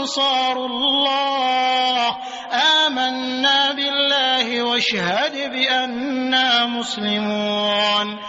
أنصار الله. آمنا بالله واشهد بأننا مسلمون.